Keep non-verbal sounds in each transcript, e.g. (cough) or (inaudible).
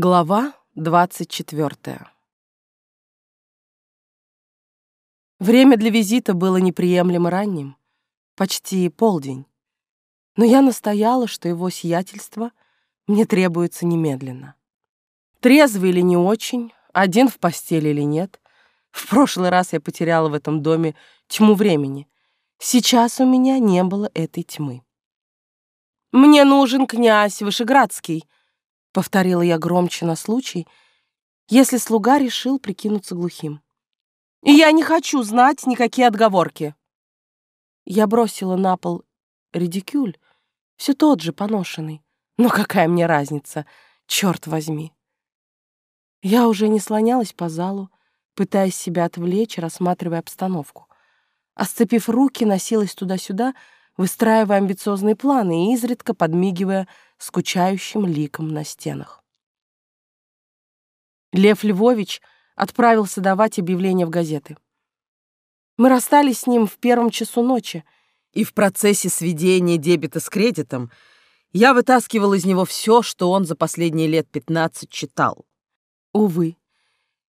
Глава двадцать четвертая. Время для визита было неприемлемо ранним, почти полдень. Но я настояла, что его сиятельство мне требуется немедленно. Трезвый или не очень, один в постели или нет. В прошлый раз я потеряла в этом доме тьму времени. Сейчас у меня не было этой тьмы. «Мне нужен князь Вышеградский», — повторила я громче на случай, если слуга решил прикинуться глухим. «И я не хочу знать никакие отговорки!» Я бросила на пол редикюль, все тот же, поношенный. Но какая мне разница, черт возьми! Я уже не слонялась по залу, пытаясь себя отвлечь, рассматривая обстановку. А сцепив руки, носилась туда-сюда, выстраивая амбициозные планы и изредка подмигивая скучающим ликом на стенах. Лев Львович отправился давать объявления в газеты. Мы расстались с ним в первом часу ночи, и в процессе сведения дебета с кредитом я вытаскивал из него все, что он за последние лет пятнадцать читал. Увы,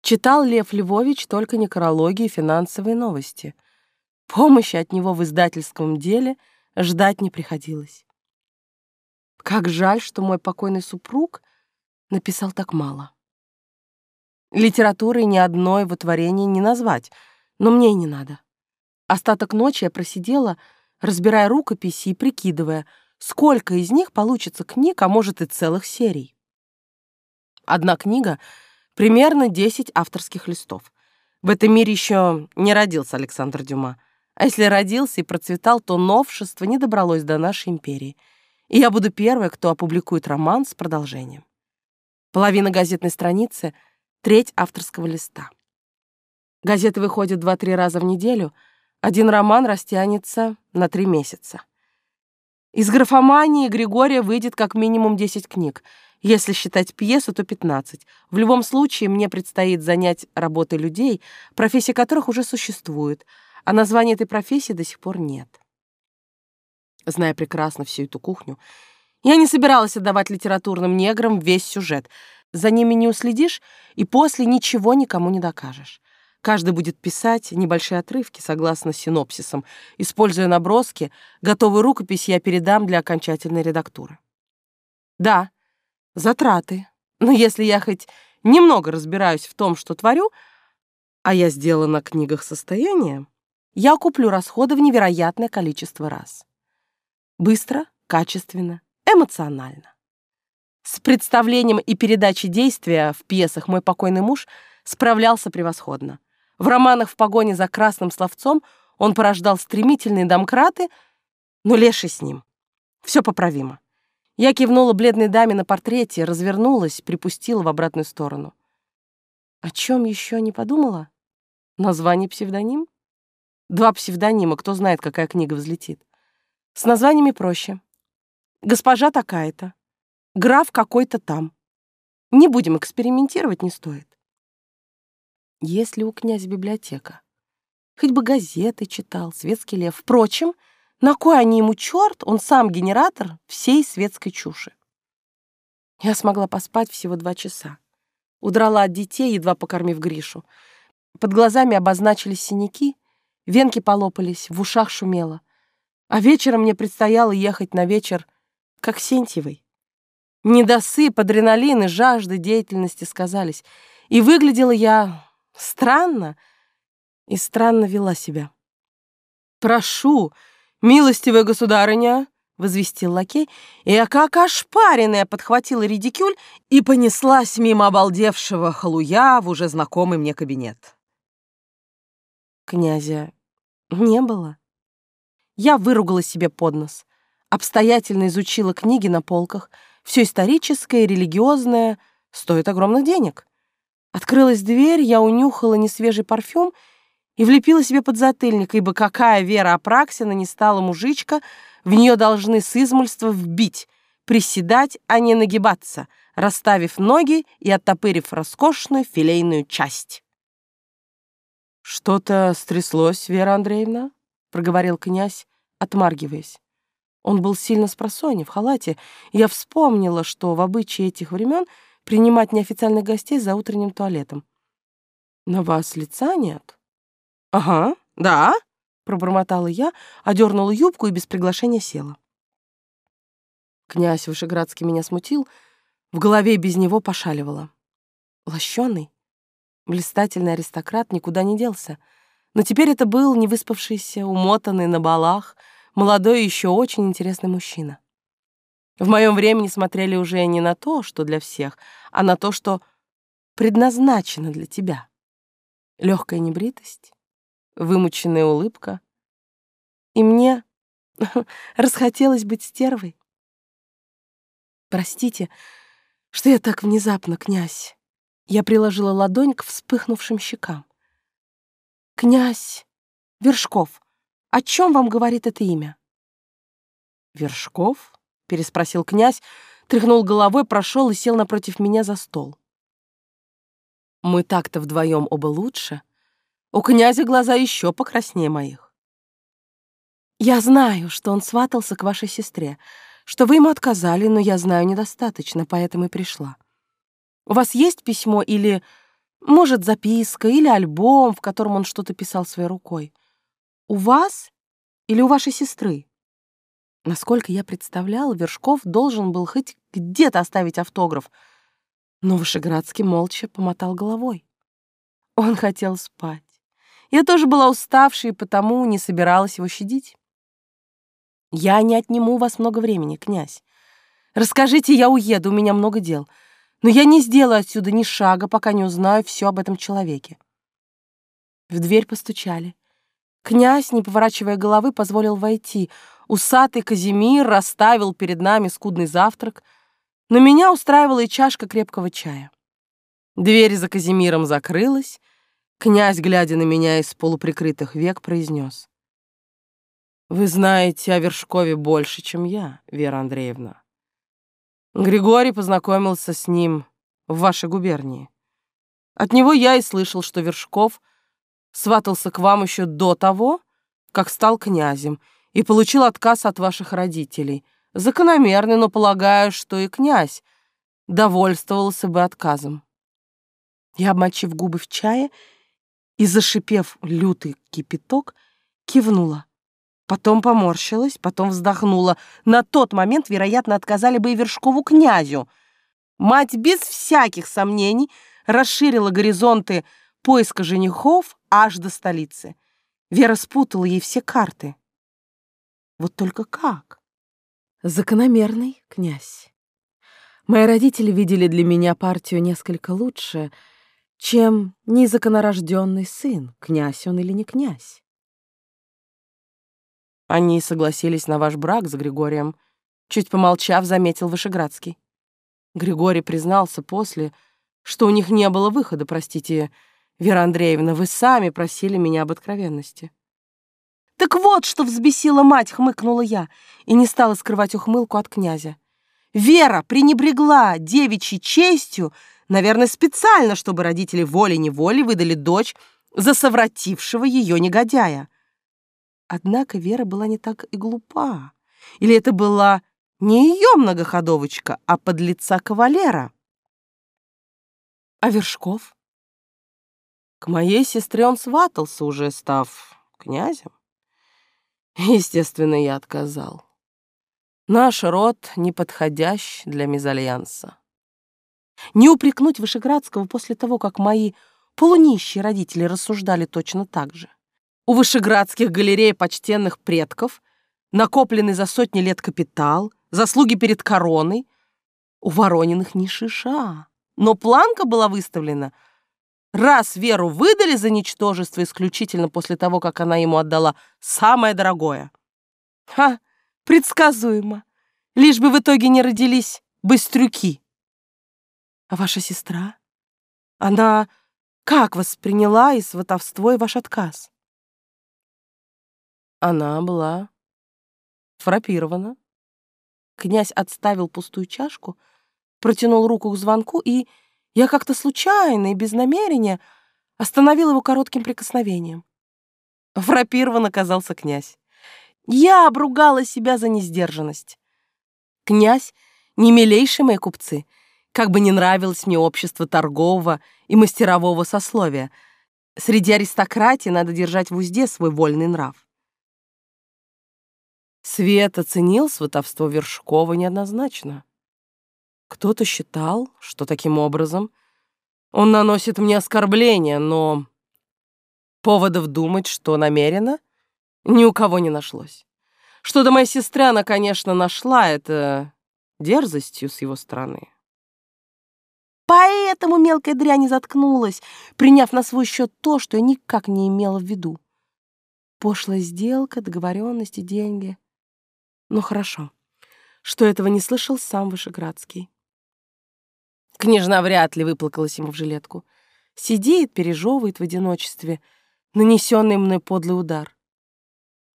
читал Лев Львович только некрологи и финансовые новости. Помощи от него в издательском деле ждать не приходилось. Как жаль, что мой покойный супруг написал так мало. Литературой ни одно его творение не назвать, но мне и не надо. Остаток ночи я просидела, разбирая рукописи и прикидывая, сколько из них получится книг, а может и целых серий. Одна книга — примерно 10 авторских листов. В этом мире еще не родился Александр Дюма. А если родился и процветал, то новшество не добралось до нашей империи — и я буду первой, кто опубликует роман с продолжением. Половина газетной страницы — треть авторского листа. Газеты выходят два-три раза в неделю, один роман растянется на три месяца. Из графомании Григория выйдет как минимум 10 книг. Если считать пьесу, то 15. В любом случае, мне предстоит занять работой людей, профессия которых уже существует, а названия этой профессии до сих пор нет зная прекрасно всю эту кухню. Я не собиралась отдавать литературным неграм весь сюжет. За ними не уследишь, и после ничего никому не докажешь. Каждый будет писать небольшие отрывки согласно синопсисам. Используя наброски, готовую рукопись я передам для окончательной редактуры. Да, затраты. Но если я хоть немного разбираюсь в том, что творю, а я сделала на книгах состояние, я куплю расходы в невероятное количество раз. Быстро, качественно, эмоционально. С представлением и передачей действия в пьесах мой покойный муж справлялся превосходно. В романах «В погоне за красным словцом» он порождал стремительные домкраты, но леший с ним. Все поправимо. Я кивнула бледной даме на портрете, развернулась, припустила в обратную сторону. О чем еще не подумала? Название псевдоним? Два псевдонима, кто знает, какая книга взлетит. С названиями проще. Госпожа такая-то. Граф какой-то там. Не будем экспериментировать, не стоит. Если у князя библиотека, хоть бы газеты читал, светский лев. Впрочем, на кой они ему черт, он сам генератор всей светской чуши. Я смогла поспать всего два часа. Удрала от детей, едва покормив Гришу. Под глазами обозначились синяки, венки полопались, в ушах шумело. А вечером мне предстояло ехать на вечер, как Сентьевой. Недосып, адреналин и жажда деятельности сказались. И выглядела я странно и странно вела себя. «Прошу, милостивая государыня!» — возвестил лакей, и я как ошпаренная подхватила редикюль и понеслась мимо обалдевшего халуя в уже знакомый мне кабинет. Князя не было. Я выругала себе под нос. Обстоятельно изучила книги на полках. Все историческое религиозное стоит огромных денег. Открылась дверь, я унюхала несвежий парфюм и влепила себе под затыльник, ибо какая Вера Апраксина не стала мужичка, в нее должны с измольства вбить, приседать, а не нагибаться, расставив ноги и оттопырив роскошную филейную часть. «Что-то стряслось, Вера Андреевна?» — проговорил князь, отмаргиваясь. Он был сильно спросонья, в халате, и я вспомнила, что в обычае этих времен принимать неофициальных гостей за утренним туалетом. На вас лица нет? Ага, да, пробормотала я, одернула юбку и без приглашения села. Князь Вышеградский меня смутил, в голове без него пошаливало. Лощеный, блистательный аристократ никуда не делся, но теперь это был невыспавшийся, умотанный на балах, молодой и еще очень интересный мужчина. В моем времени смотрели уже не на то, что для всех, а на то, что предназначено для тебя. Легкая небритость, вымученная улыбка. И мне (laughs) расхотелось быть стервой. Простите, что я так внезапно, князь. Я приложила ладонь к вспыхнувшим щекам. Князь Вершков, о чем вам говорит это имя? Вершков? переспросил князь, тряхнул головой, прошел и сел напротив меня за стол. Мы так-то вдвоем оба лучше. У князя глаза еще покраснее моих. Я знаю, что он сватался к вашей сестре, что вы ему отказали, но я знаю недостаточно, поэтому и пришла. У вас есть письмо или, может, записка или альбом, в котором он что-то писал своей рукой? У вас или у вашей сестры? Насколько я представляла, Вершков должен был хоть где-то оставить автограф, но Вышеградский молча помотал головой. Он хотел спать. Я тоже была уставшей, и потому не собиралась его щадить. «Я не отниму у вас много времени, князь. Расскажите, я уеду, у меня много дел. Но я не сделаю отсюда ни шага, пока не узнаю все об этом человеке». В дверь постучали. Князь, не поворачивая головы, позволил войти. Усатый Казимир расставил перед нами скудный завтрак, но меня устраивала и чашка крепкого чая. Дверь за Казимиром закрылась. Князь, глядя на меня из полуприкрытых век, произнес. «Вы знаете о Вершкове больше, чем я, Вера Андреевна. Григорий познакомился с ним в вашей губернии. От него я и слышал, что Вершков сватался к вам еще до того, как стал князем, и получил отказ от ваших родителей. Закономерный, но полагаю, что и князь довольствовался бы отказом. Я, обмочив губы в чае и зашипев лютый кипяток, кивнула. Потом поморщилась, потом вздохнула. На тот момент, вероятно, отказали бы и Вершкову князю. Мать без всяких сомнений расширила горизонты поиска женихов аж до столицы. Вера спутала ей все карты. Вот только как? Закономерный князь. Мои родители видели для меня партию несколько лучше, чем незаконорожденный сын, князь он или не князь. Они согласились на ваш брак с Григорием, чуть помолчав, заметил Вышеградский. Григорий признался после, что у них не было выхода, простите, Вера Андреевна, вы сами просили меня об откровенности. Так вот, что взбесила мать, хмыкнула я и не стала скрывать ухмылку от князя. Вера пренебрегла девичьей честью, наверное, специально, чтобы родители волей-неволей выдали дочь за совратившего ее негодяя. Однако Вера была не так и глупа. Или это была не ее многоходовочка, а подлеца кавалера? А Вершков? К моей сестре он сватался, уже став князем. Естественно, я отказал. Наш род неподходящ для мезальянса. Не упрекнуть Вышеградского после того, как мои полунищие родители рассуждали точно так же. У вышеградских галерей почтенных предков накопленный за сотни лет капитал, заслуги перед короной. У Ворониных ни шиша. Но планка была выставлена — раз Веру выдали за ничтожество исключительно после того, как она ему отдала самое дорогое. Ха, предсказуемо. Лишь бы в итоге не родились быстрюки. А ваша сестра? Она как восприняла и сватовство, и ваш отказ? Она была фрапирована. Князь отставил пустую чашку, протянул руку к звонку и я как-то случайно и без намерения остановил его коротким прикосновением. Фрапирован оказался князь. Я обругала себя за несдержанность. Князь, не милейшие мои купцы, как бы не нравилось мне общество торгового и мастерового сословия. Среди аристократии надо держать в узде свой вольный нрав. Свет оценил сватовство Вершкова неоднозначно. Кто-то считал, что таким образом он наносит мне оскорбление, но поводов думать, что намеренно, ни у кого не нашлось. Что-то моя сестра, она, конечно, нашла это дерзостью с его стороны. Поэтому мелкая дрянь не заткнулась, приняв на свой счет то, что я никак не имела в виду. Пошлая сделка, договоренности, деньги. Ну хорошо, что этого не слышал сам Вышеградский. Княжна вряд ли выплакалась ему в жилетку. Сидит, пережевывает в одиночестве нанесенный мной подлый удар.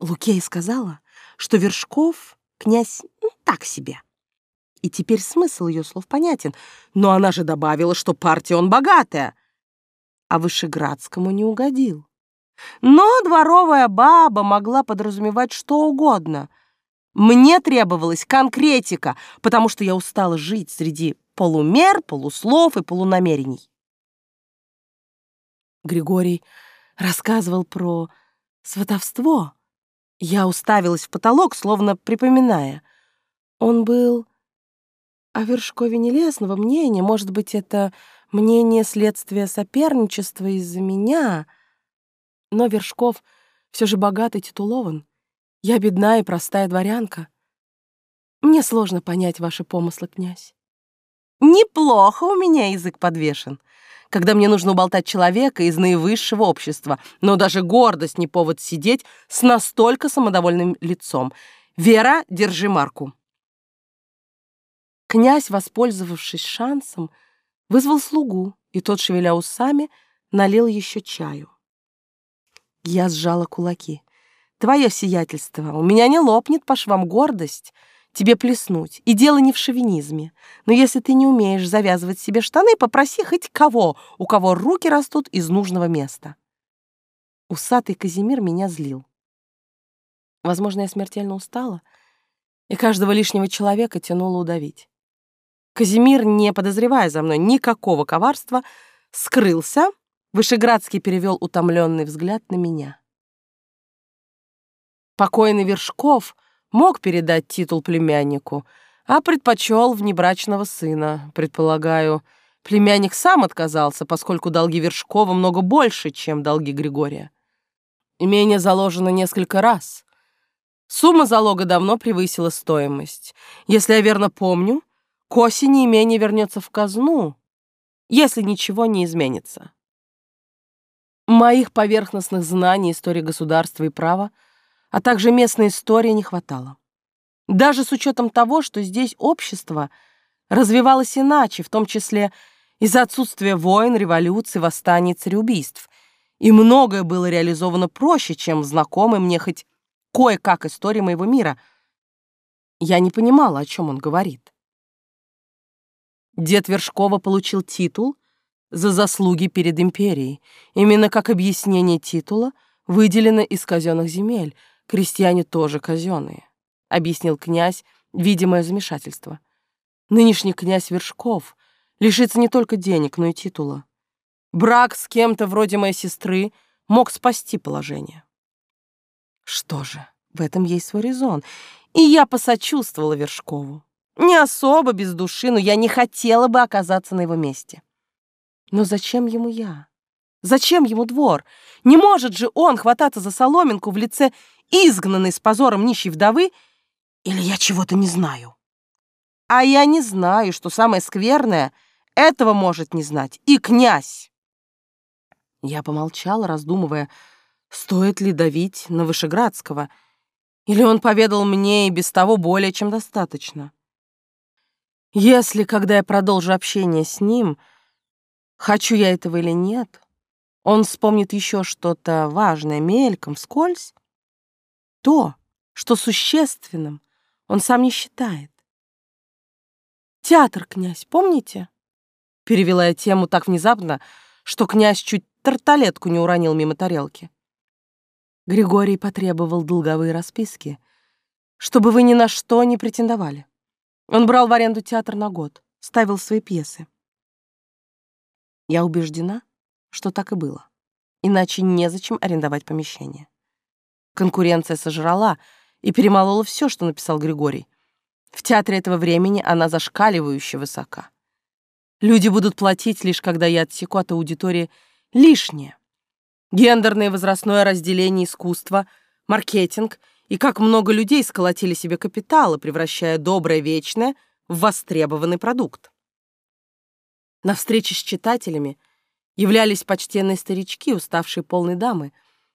Лукей сказала, что Вершков князь ну, так себе. И теперь смысл ее слов понятен, но она же добавила, что партия он богатая, а Вышеградскому не угодил. Но дворовая баба могла подразумевать что угодно. Мне требовалась конкретика, потому что я устала жить среди полумер, полуслов и полунамерений. Григорий рассказывал про сватовство. Я уставилась в потолок, словно припоминая. Он был о Вершкове нелестного мнения. Может быть, это мнение следствия соперничества из-за меня. Но Вершков все же богат и титулован. Я бедна и простая дворянка. Мне сложно понять ваши помыслы, князь. Неплохо у меня язык подвешен, когда мне нужно уболтать человека из наивысшего общества, но даже гордость не повод сидеть с настолько самодовольным лицом. Вера, держи марку. Князь, воспользовавшись шансом, вызвал слугу, и тот, шевеля усами, налил еще чаю. Я сжала кулаки. «Твое сиятельство, у меня не лопнет по швам гордость, тебе плеснуть. И дело не в шовинизме. Но если ты не умеешь завязывать себе штаны, попроси хоть кого, у кого руки растут из нужного места. Усатый Казимир меня злил. Возможно, я смертельно устала, и каждого лишнего человека тянуло удавить. Казимир, не подозревая за мной никакого коварства, скрылся, Вышеградский перевел утомленный взгляд на меня. Покойный Вершков мог передать титул племяннику, а предпочел внебрачного сына. Предполагаю, племянник сам отказался, поскольку долги Вершкова много больше, чем долги Григория. Имение заложено несколько раз. Сумма залога давно превысила стоимость. Если я верно помню, к осени имение вернется в казну, если ничего не изменится. Моих поверхностных знаний истории государства и права а также местной истории не хватало. Даже с учетом того, что здесь общество развивалось иначе, в том числе из-за отсутствия войн, революций, восстаний, цареубийств, и многое было реализовано проще, чем знакомый мне хоть кое-как история моего мира. Я не понимала, о чем он говорит. Дед Вершкова получил титул за заслуги перед империей. Именно как объяснение титула выделено из казенных земель — крестьяне тоже казенные», — объяснил князь, видимое замешательство. «Нынешний князь Вершков лишится не только денег, но и титула. Брак с кем-то вроде моей сестры мог спасти положение». Что же, в этом есть свой резон, и я посочувствовала Вершкову. Не особо без души, но я не хотела бы оказаться на его месте. Но зачем ему я? Зачем ему двор? Не может же он хвататься за соломинку в лице изгнанной с позором нищей вдовы, или я чего-то не знаю? А я не знаю, что самое скверное, этого может не знать и князь. Я помолчала, раздумывая, стоит ли давить на Вышеградского, или он поведал мне и без того более чем достаточно. Если, когда я продолжу общение с ним, хочу я этого или нет, он вспомнит еще что-то важное мельком, вскользь, то, что существенным он сам не считает. «Театр, князь, помните?» Перевела я тему так внезапно, что князь чуть тарталетку не уронил мимо тарелки. Григорий потребовал долговые расписки, чтобы вы ни на что не претендовали. Он брал в аренду театр на год, ставил свои пьесы. Я убеждена, что так и было. Иначе незачем арендовать помещение. Конкуренция сожрала и перемолола все, что написал Григорий. В театре этого времени она зашкаливающе высока. Люди будут платить лишь когда я отсеку от аудитории лишнее. Гендерное возрастное разделение искусства, маркетинг и как много людей сколотили себе капиталы, превращая доброе вечное в востребованный продукт. На встрече с читателями являлись почтенные старички, уставшие полные дамы,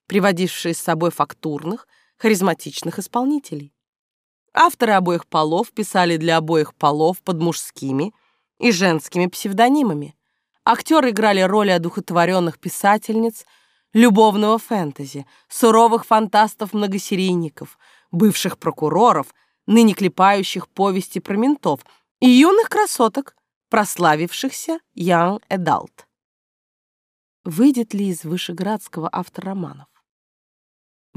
приводившие с собой фактурных, харизматичных исполнителей. Авторы обоих полов писали для обоих полов под мужскими и женскими псевдонимами. Актеры играли роли одухотворенных писательниц, любовного фэнтези, суровых фантастов-многосерийников, бывших прокуроров, ныне клепающих повести про ментов и юных красоток, прославившихся Young Adult. Выйдет ли из вышеградского автор романов?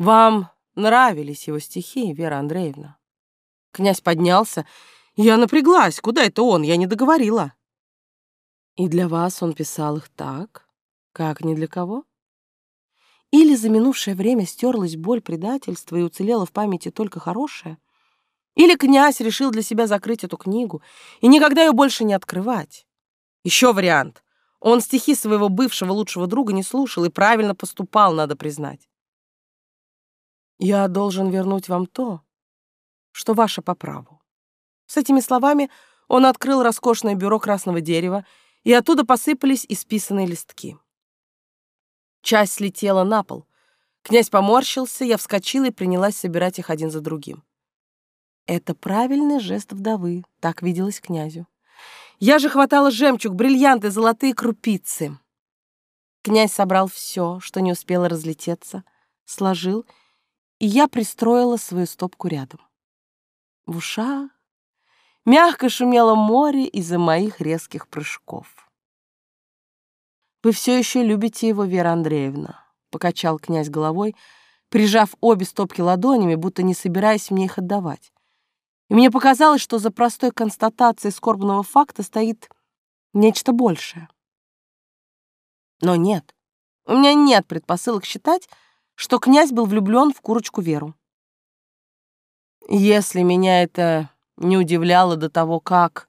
Вам нравились его стихи, Вера Андреевна? Князь поднялся. Я напряглась. Куда это он? Я не договорила. И для вас он писал их так, как ни для кого? Или за минувшее время стерлась боль предательства и уцелела в памяти только хорошее? Или князь решил для себя закрыть эту книгу и никогда ее больше не открывать? Еще вариант. Он стихи своего бывшего лучшего друга не слушал и правильно поступал, надо признать. «Я должен вернуть вам то, что ваше по праву». С этими словами он открыл роскошное бюро красного дерева, и оттуда посыпались исписанные листки. Часть слетела на пол. Князь поморщился, я вскочила и принялась собирать их один за другим. Это правильный жест вдовы, так виделось князю. Я же хватала жемчуг, бриллианты, золотые крупицы. Князь собрал все, что не успело разлететься, сложил, и я пристроила свою стопку рядом. В ушах мягко шумело море из-за моих резких прыжков. «Вы все еще любите его, Вера Андреевна», — покачал князь головой, прижав обе стопки ладонями, будто не собираясь мне их отдавать. И мне показалось, что за простой констатацией скорбного факта стоит нечто большее. Но нет, у меня нет предпосылок считать, что князь был влюблен в курочку Веру. Если меня это не удивляло до того, как...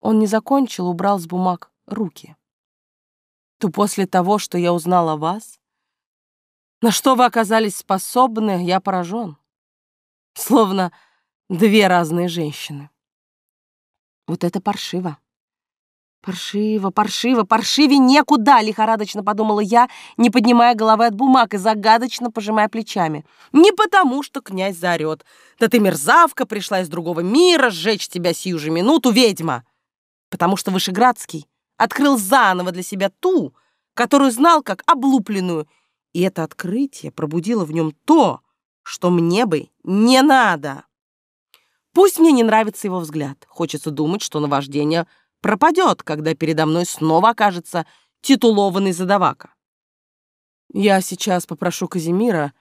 Он не закончил, убрал с бумаг руки то после того, что я узнал о вас, на что вы оказались способны, я поражен. Словно две разные женщины. Вот это паршиво. Паршиво, паршиво, паршиве некуда, лихорадочно подумала я, не поднимая головы от бумаг и загадочно пожимая плечами. Не потому, что князь заорет. Да ты мерзавка, пришла из другого мира, сжечь тебя сию же минуту, ведьма. Потому что Вышеградский открыл заново для себя ту, которую знал как облупленную, и это открытие пробудило в нем то, что мне бы не надо. Пусть мне не нравится его взгляд, хочется думать, что наваждение пропадет, когда передо мной снова окажется титулованный задавака. «Я сейчас попрошу Казимира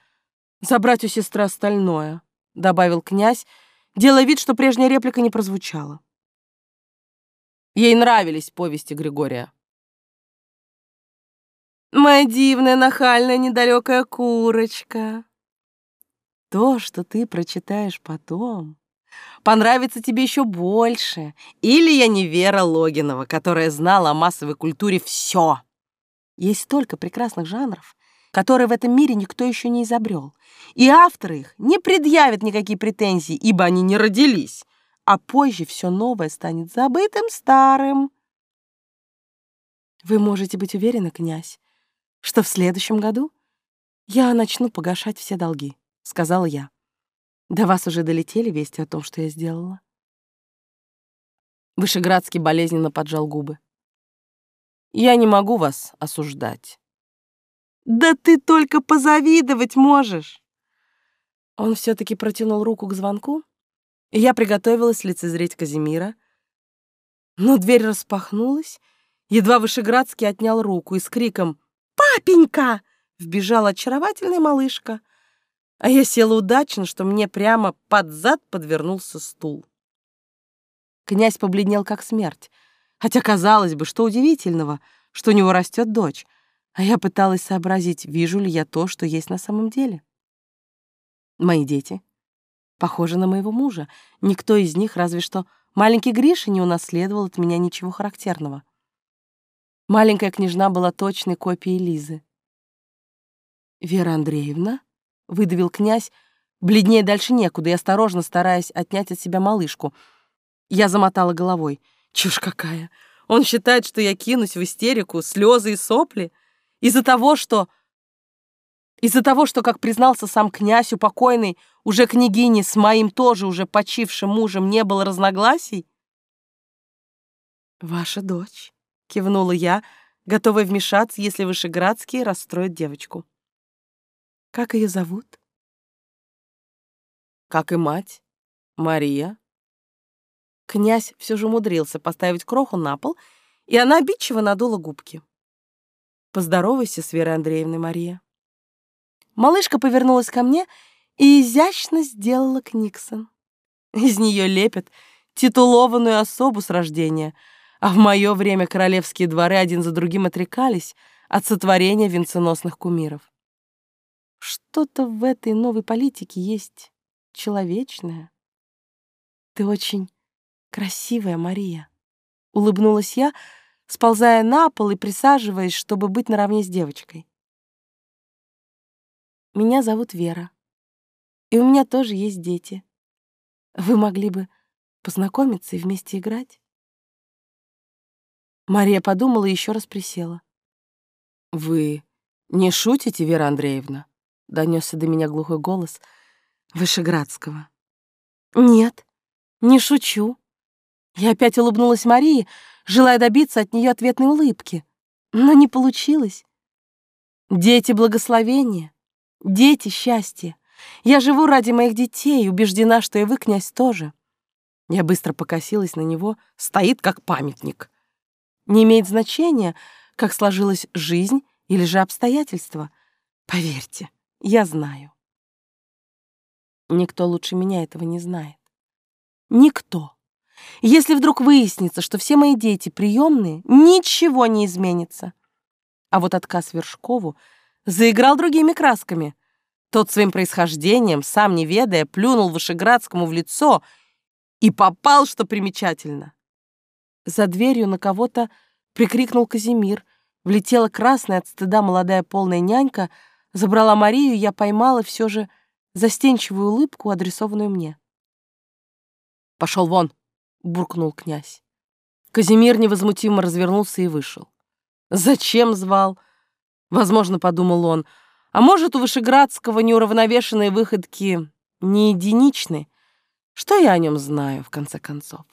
забрать у сестры остальное», — добавил князь, делая вид, что прежняя реплика не прозвучала. Ей нравились повести Григория. «Моя дивная, нахальная, недалекая курочка!» То, что ты прочитаешь потом, понравится тебе еще больше. Или я не Вера Логинова, которая знала о массовой культуре все. Есть столько прекрасных жанров, которые в этом мире никто еще не изобрел. И авторы их не предъявят никакие претензии, ибо они не родились а позже все новое станет забытым старым. Вы можете быть уверены, князь, что в следующем году я начну погашать все долги, сказала я. До вас уже долетели вести о том, что я сделала. Вышеградский болезненно поджал губы. Я не могу вас осуждать. Да ты только позавидовать можешь. Он все таки протянул руку к звонку, и я приготовилась лицезреть Казимира. Но дверь распахнулась, едва Вышеградский отнял руку и с криком «Папенька!» вбежала очаровательная малышка, а я села удачно, что мне прямо под зад подвернулся стул. Князь побледнел как смерть. Хотя, казалось бы, что удивительного, что у него растет дочь. А я пыталась сообразить, вижу ли я то, что есть на самом деле. Мои дети похожи на моего мужа. Никто из них, разве что маленький Гриша, не унаследовал от меня ничего характерного. Маленькая княжна была точной копией Лизы. «Вера Андреевна?» — выдавил князь, бледнее дальше некуда и осторожно стараясь отнять от себя малышку. Я замотала головой. Чушь какая! Он считает, что я кинусь в истерику, слезы и сопли из-за того, что... Из-за того, что, как признался сам князь упокойный, уже княгини с моим тоже уже почившим мужем не было разногласий? «Ваша дочь», — кивнула я, готовая вмешаться, если Вышеградские расстроят девочку. «Как ее зовут?» «Как и мать. Мария». Князь все же умудрился поставить кроху на пол, и она обидчиво надула губки. «Поздоровайся с Верой Андреевной, Мария». Малышка повернулась ко мне и изящно сделала книксон. Из нее лепят титулованную особу с рождения, а в мое время королевские дворы один за другим отрекались от сотворения венценосных кумиров. Что-то в этой новой политике есть человечное. Ты очень красивая, Мария, — улыбнулась я, сползая на пол и присаживаясь, чтобы быть наравне с девочкой. Меня зовут Вера. И у меня тоже есть дети. Вы могли бы познакомиться и вместе играть?» Мария подумала и еще раз присела. «Вы не шутите, Вера Андреевна?» — донесся до меня глухой голос Вышеградского. «Нет, не шучу». Я опять улыбнулась Марии, желая добиться от нее ответной улыбки. Но не получилось. Дети благословения, дети счастья. Я живу ради моих детей, убеждена, что и вы, князь, тоже. Я быстро покосилась на него, стоит как памятник. Не имеет значения, как сложилась жизнь или же обстоятельства. Поверьте, я знаю. Никто лучше меня этого не знает. Никто. Если вдруг выяснится, что все мои дети приемные, ничего не изменится. А вот отказ Вершкову заиграл другими красками — тот своим происхождением, сам не ведая, плюнул Вышеградскому в лицо и попал, что примечательно. За дверью на кого-то прикрикнул Казимир. Влетела красная от стыда молодая полная нянька, забрала Марию, я поймала все же застенчивую улыбку, адресованную мне. «Пошел вон!» — буркнул князь. Казимир невозмутимо развернулся и вышел. «Зачем звал?» — возможно, подумал он — а может, у Вышеградского неуравновешенные выходки не единичны? Что я о нем знаю, в конце концов?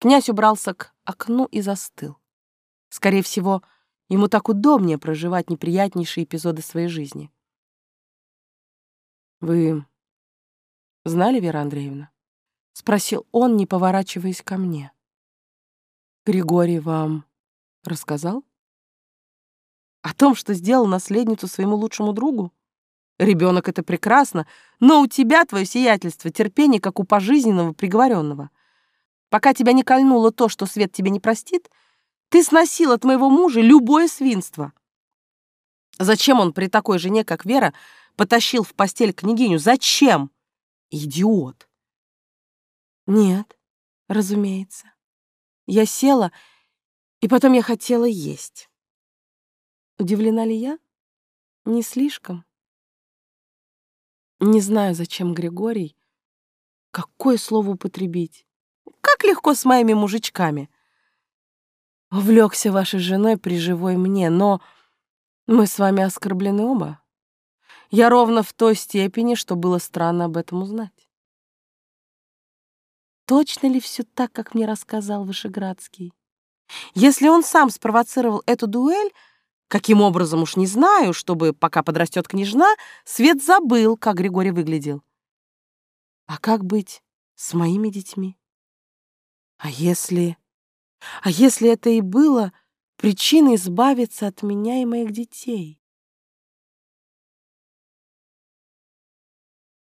Князь убрался к окну и застыл. Скорее всего, ему так удобнее проживать неприятнейшие эпизоды своей жизни. «Вы знали, Вера Андреевна?» — спросил он, не поворачиваясь ко мне. «Григорий вам рассказал?» О том, что сделал наследницу своему лучшему другу? Ребенок это прекрасно, но у тебя, твое сиятельство, терпение, как у пожизненного приговоренного. Пока тебя не кольнуло то, что свет тебе не простит, ты сносил от моего мужа любое свинство. Зачем он при такой жене, как Вера, потащил в постель княгиню? Зачем? Идиот. Нет, разумеется. Я села, и потом я хотела есть. Удивлена ли я? Не слишком. Не знаю, зачем Григорий. Какое слово употребить? Как легко с моими мужичками. Увлекся вашей женой при живой мне, но мы с вами оскорблены оба. Я ровно в той степени, что было странно об этом узнать. Точно ли все так, как мне рассказал Вышеградский? Если он сам спровоцировал эту дуэль, Каким образом, уж не знаю, чтобы, пока подрастет княжна, Свет забыл, как Григорий выглядел. А как быть с моими детьми? А если... А если это и было причиной избавиться от меня и моих детей?